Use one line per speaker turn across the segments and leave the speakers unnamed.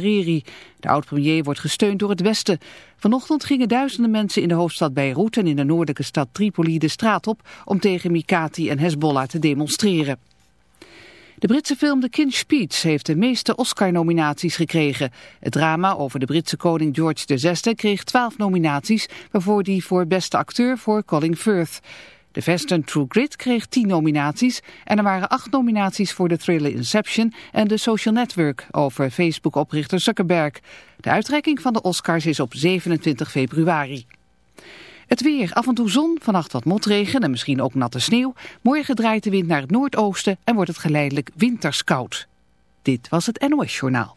Hariri. De oud-premier wordt gesteund door het Westen. Vanochtend gingen duizenden mensen in de hoofdstad Beirut en in de noordelijke stad Tripoli de straat op om tegen Mikati en Hezbollah te demonstreren. De Britse film The King's Speech heeft de meeste Oscar-nominaties gekregen. Het drama over de Britse koning George VI kreeg twaalf nominaties, waarvoor die voor beste acteur voor Colin Firth. De western True Grit kreeg 10 nominaties en er waren 8 nominaties voor de thriller Inception en The Social Network over Facebook-oprichter Zuckerberg. De uitreiking van de Oscars is op 27 februari. Het weer, af en toe zon, vannacht wat motregen en misschien ook natte sneeuw. Morgen draait de wind naar het noordoosten en wordt het geleidelijk winterskoud. Dit was het NOS Journaal.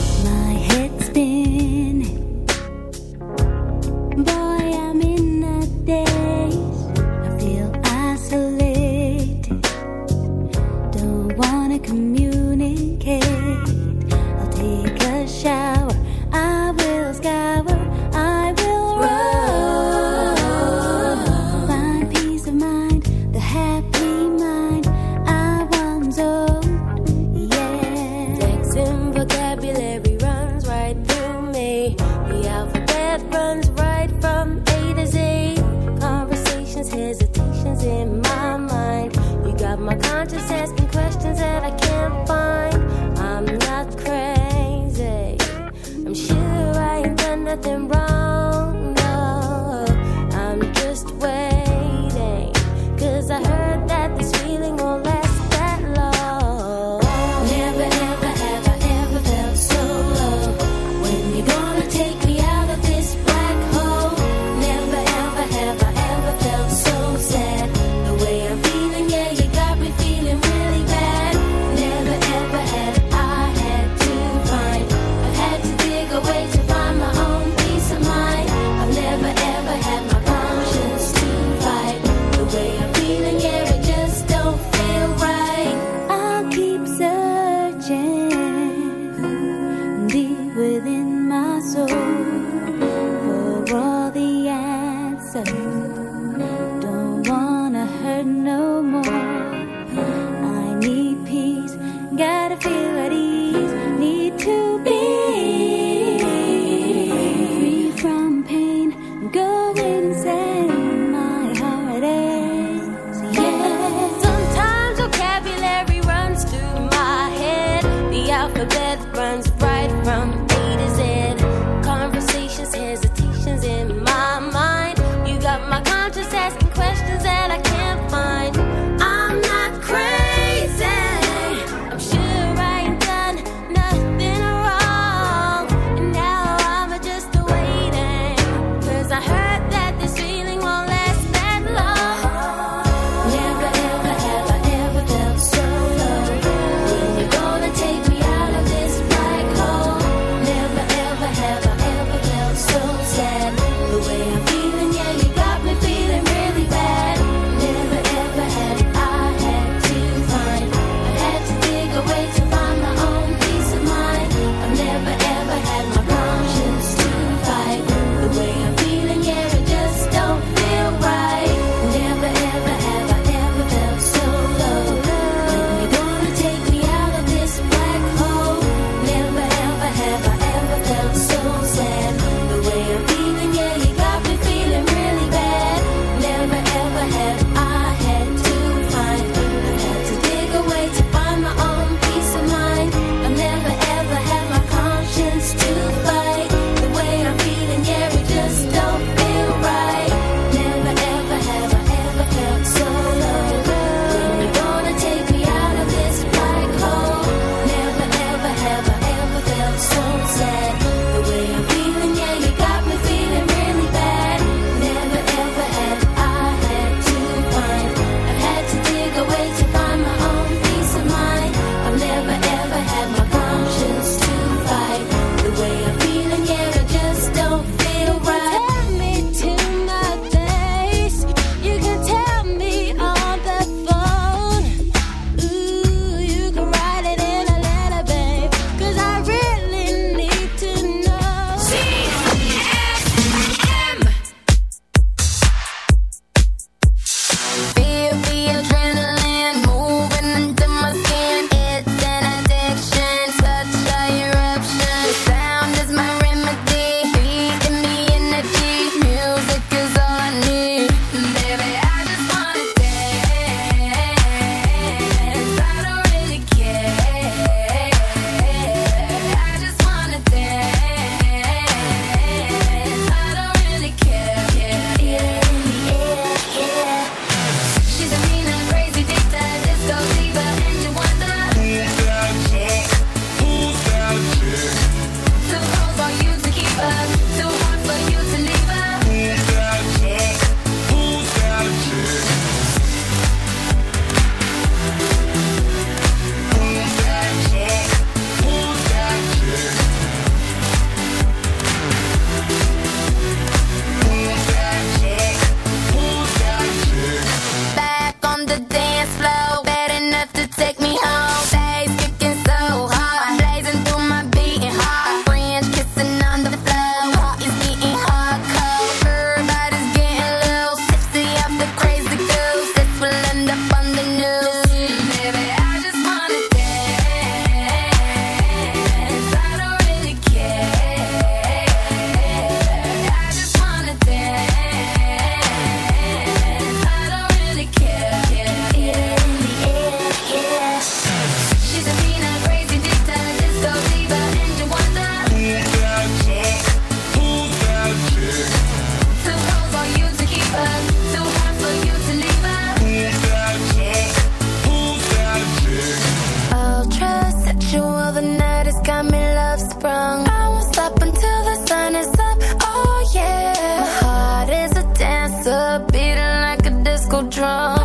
Beating like a disco drum.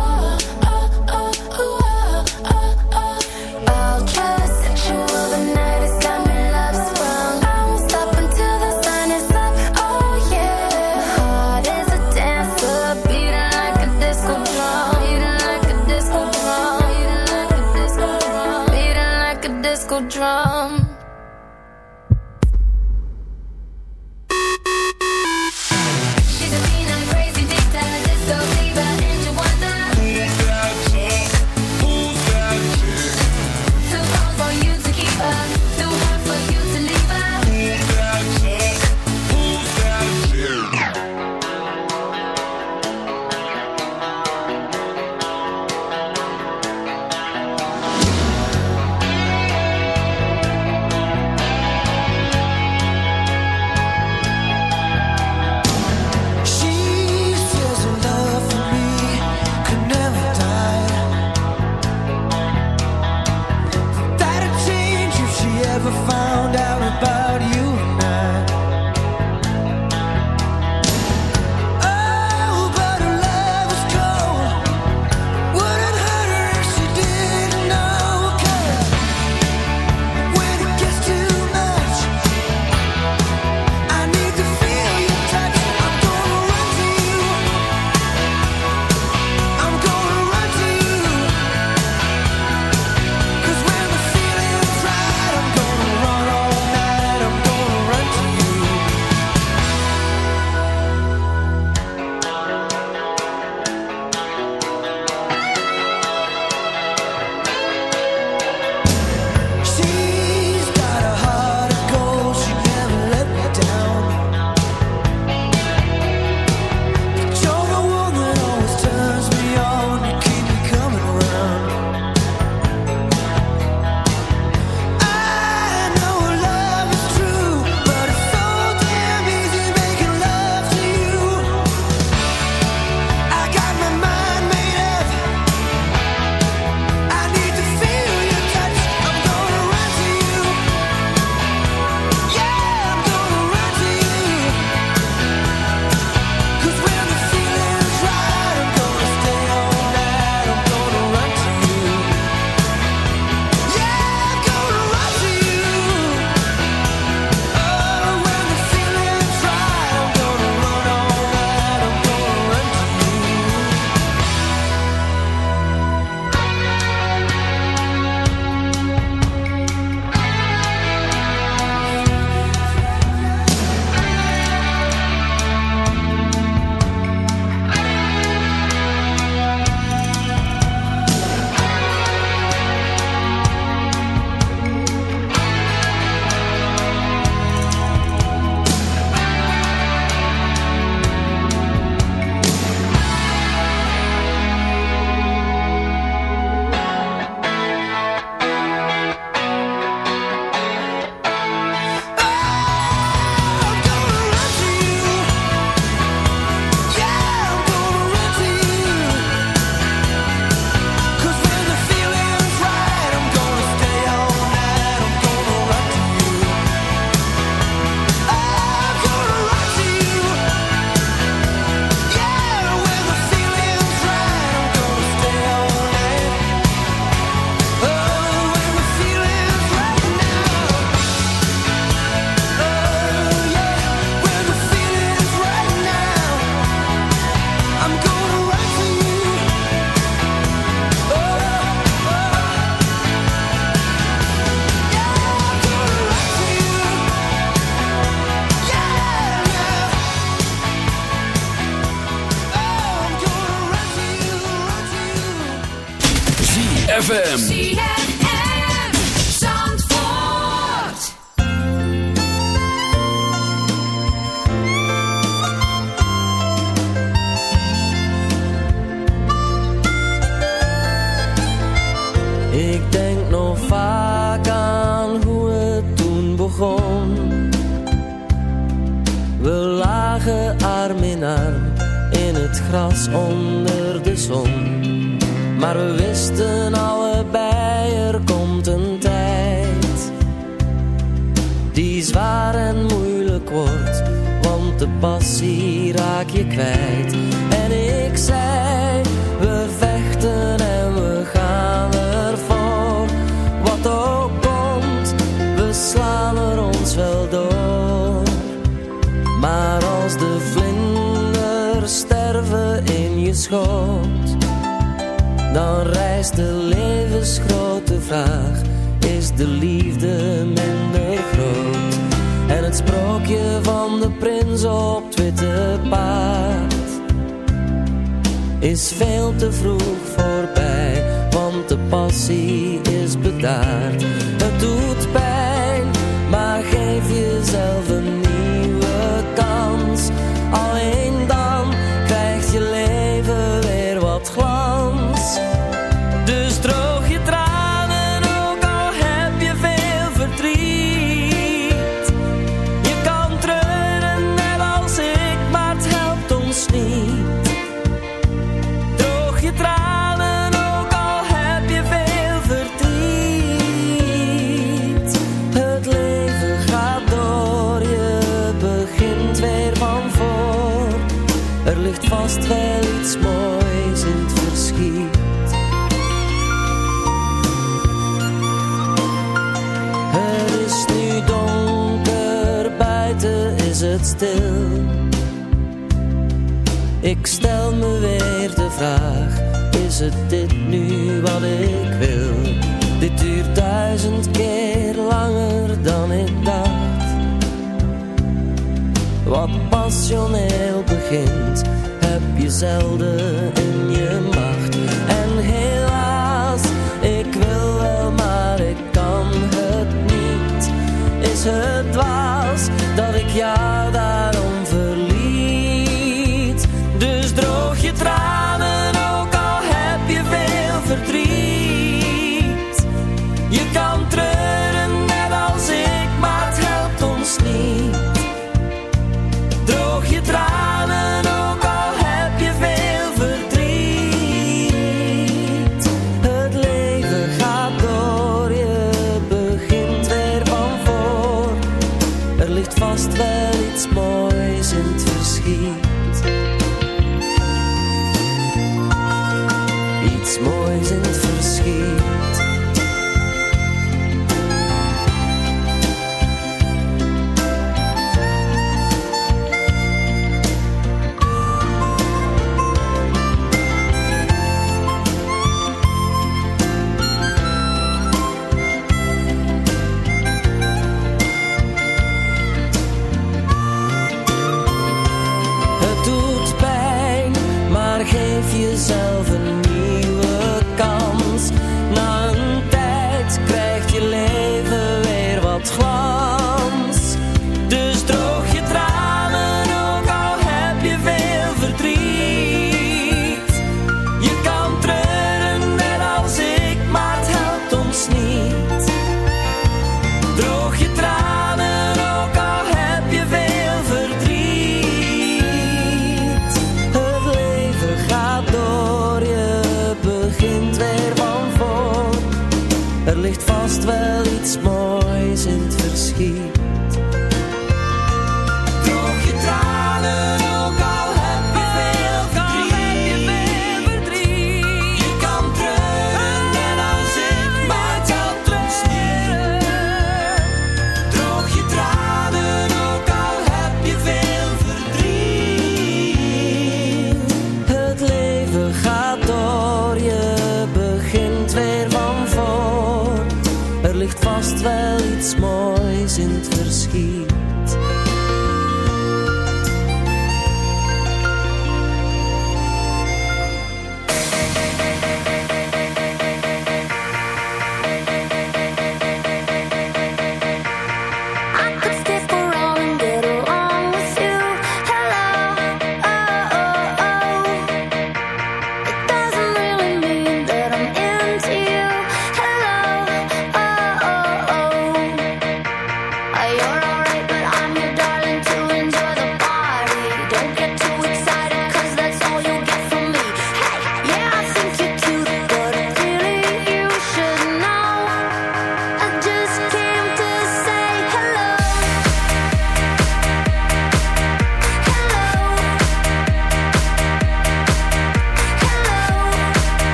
Iets moois in het verschiet.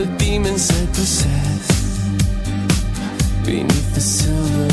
The
demons I possess beneath the silver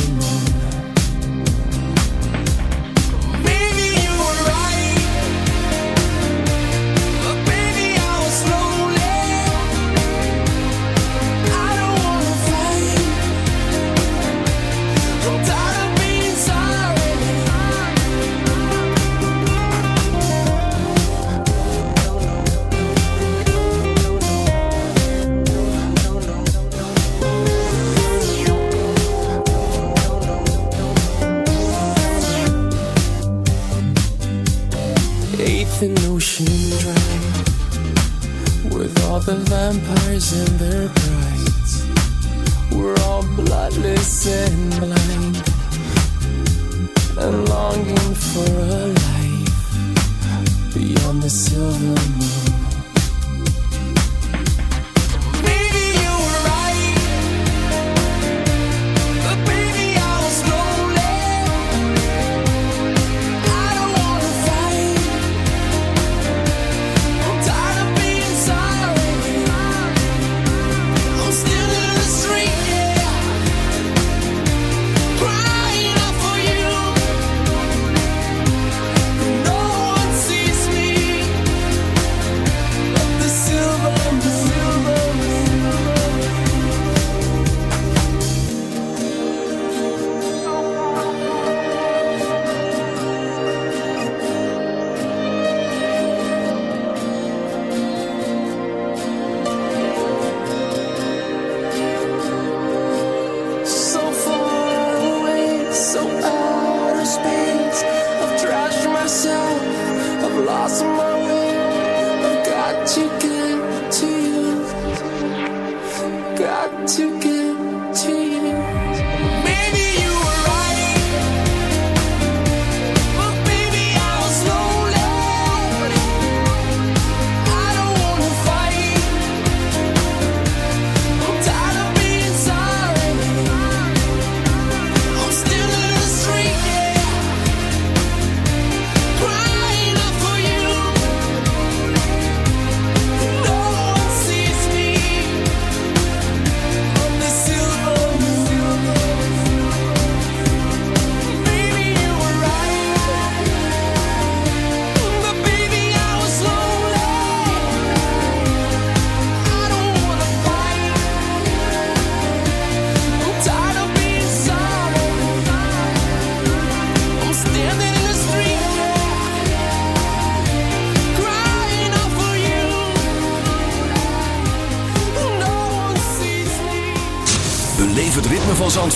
you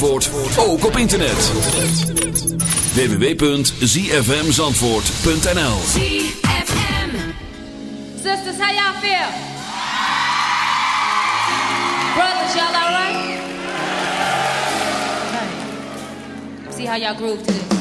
Zandvoort ook op internet. www.zfmzandvoort.nl
ZFM.
Sisters, how y'all feel? Brothers, y'all all right? See how y'all groove to this.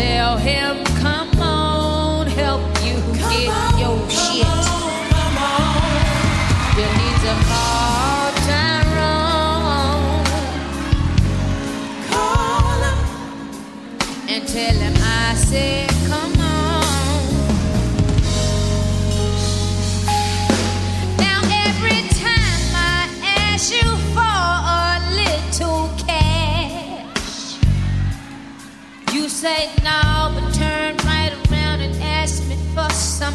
tell him, come on, help you get your tell him I said, come on. Now every time I ask you for a little cash, you say no, but turn right around and ask me for some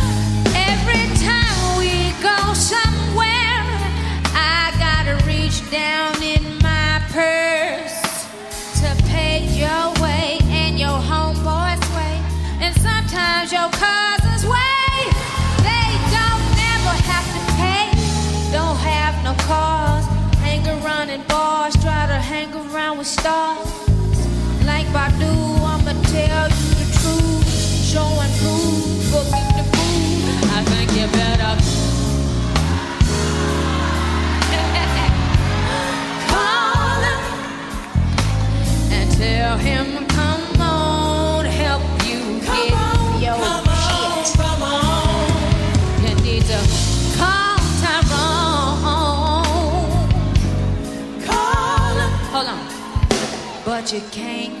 You can't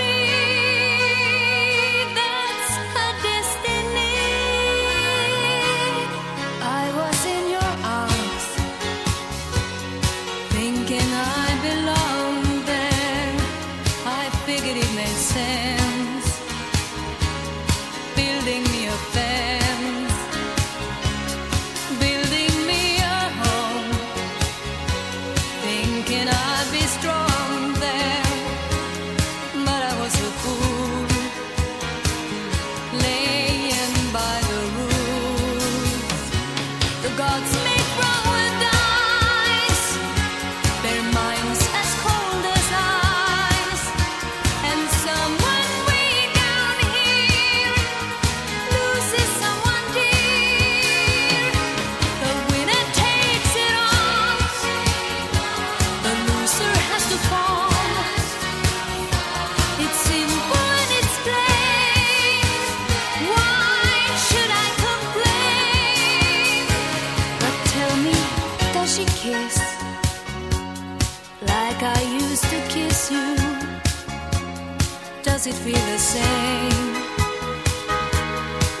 does it feel the same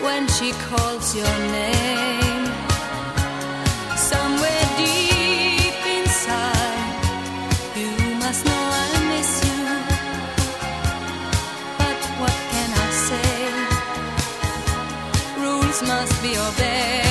when she calls your name? Somewhere deep inside, you must know I miss you. But what can I say? Rules must be obeyed.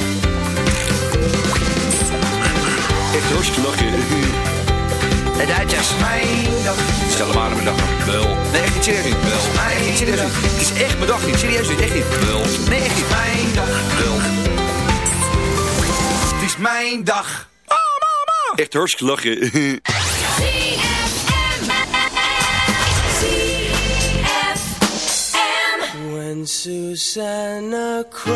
Echt hartstikke lachen. Duitsers.
Mijn dag. Stel hem aan mijn dag. Wel. Nee, echt niet serieus. Wel. Nee, echt niet serieus. Het is echt mijn dag niet. Serieus niet. Echt niet. Wel. Nee, echt niet. Mijn dag. Wel. Het is mijn dag. Oh, mama.
Echt hartstikke lachen.
When Susanna cries,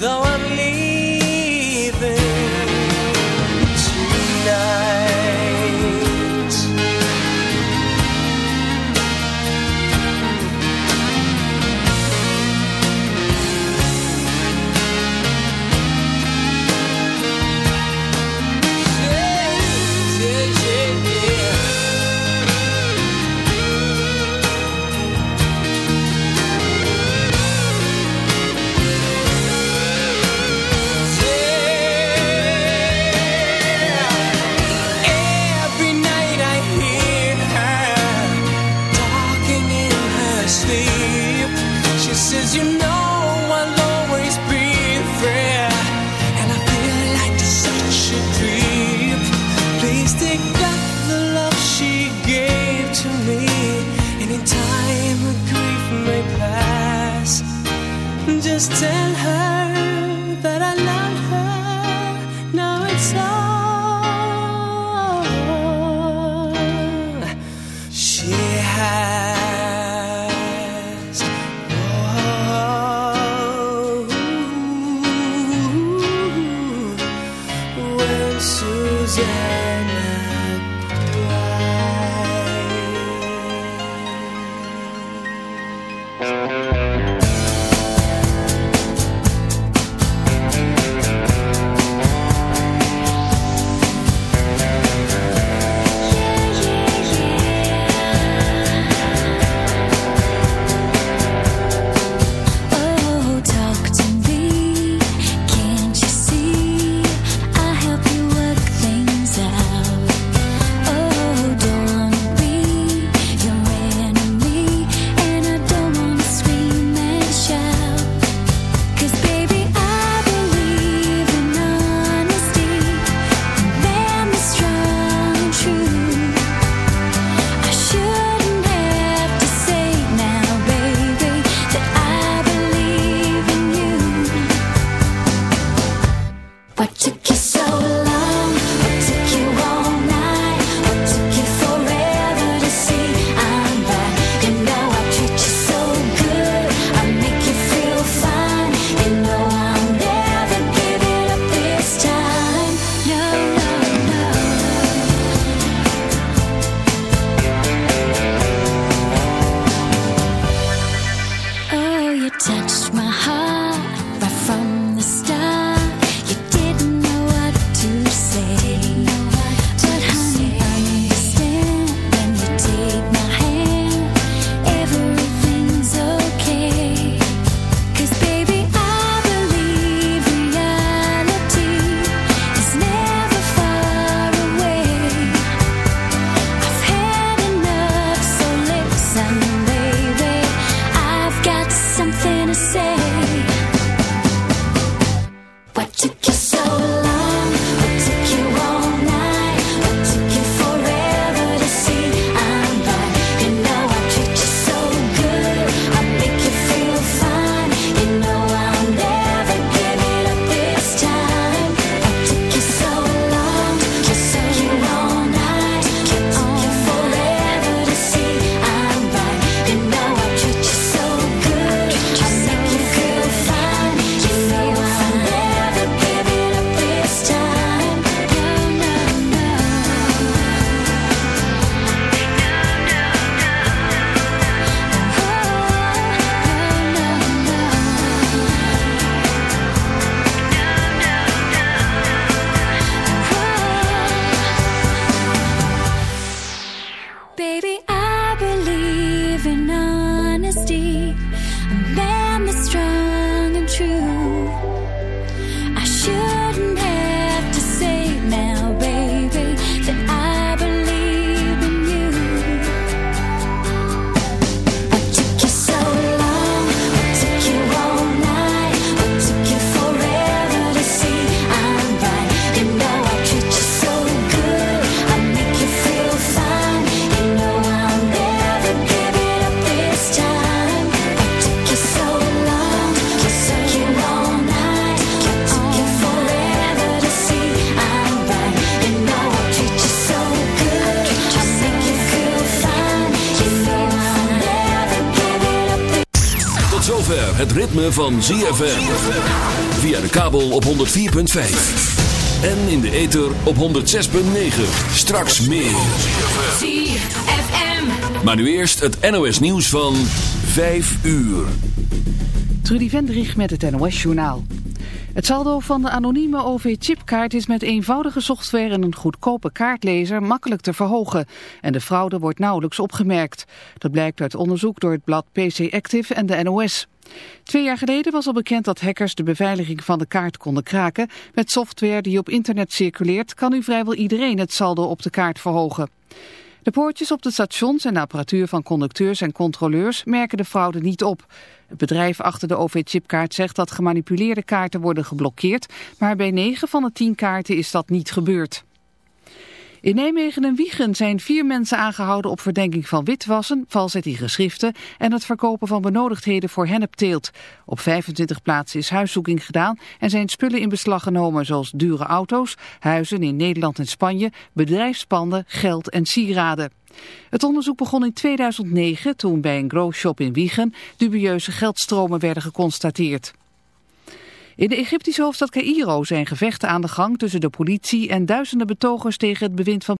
Though
just tell her
van ZFM. Via de kabel op 104.5. En in de ether op 106.9. Straks meer.
ZFM.
Maar nu eerst het NOS nieuws van 5 uur.
Trudy Vendrich met het NOS journaal. Het saldo van de anonieme OV-chipkaart is met eenvoudige software en een goedkope kaartlezer makkelijk te verhogen. En de fraude wordt nauwelijks opgemerkt. Dat blijkt uit onderzoek door het blad PC Active en de NOS. Twee jaar geleden was al bekend dat hackers de beveiliging van de kaart konden kraken. Met software die op internet circuleert kan nu vrijwel iedereen het saldo op de kaart verhogen. De poortjes op de stations en de apparatuur van conducteurs en controleurs merken de fraude niet op. Het bedrijf achter de OV-chipkaart zegt dat gemanipuleerde kaarten worden geblokkeerd, maar bij 9 van de 10 kaarten is dat niet gebeurd. In Nijmegen en Wiegen zijn vier mensen aangehouden op verdenking van witwassen, valsheid in geschriften en het verkopen van benodigdheden voor hennepteelt. Op 25 plaatsen is huiszoeking gedaan en zijn spullen in beslag genomen zoals dure auto's, huizen in Nederland en Spanje, bedrijfspanden, geld en sieraden. Het onderzoek begon in 2009 toen bij een growshop in Wiegen dubieuze geldstromen werden geconstateerd. In de Egyptische hoofdstad Cairo zijn gevechten aan de gang tussen de politie en duizenden betogers tegen het bewind van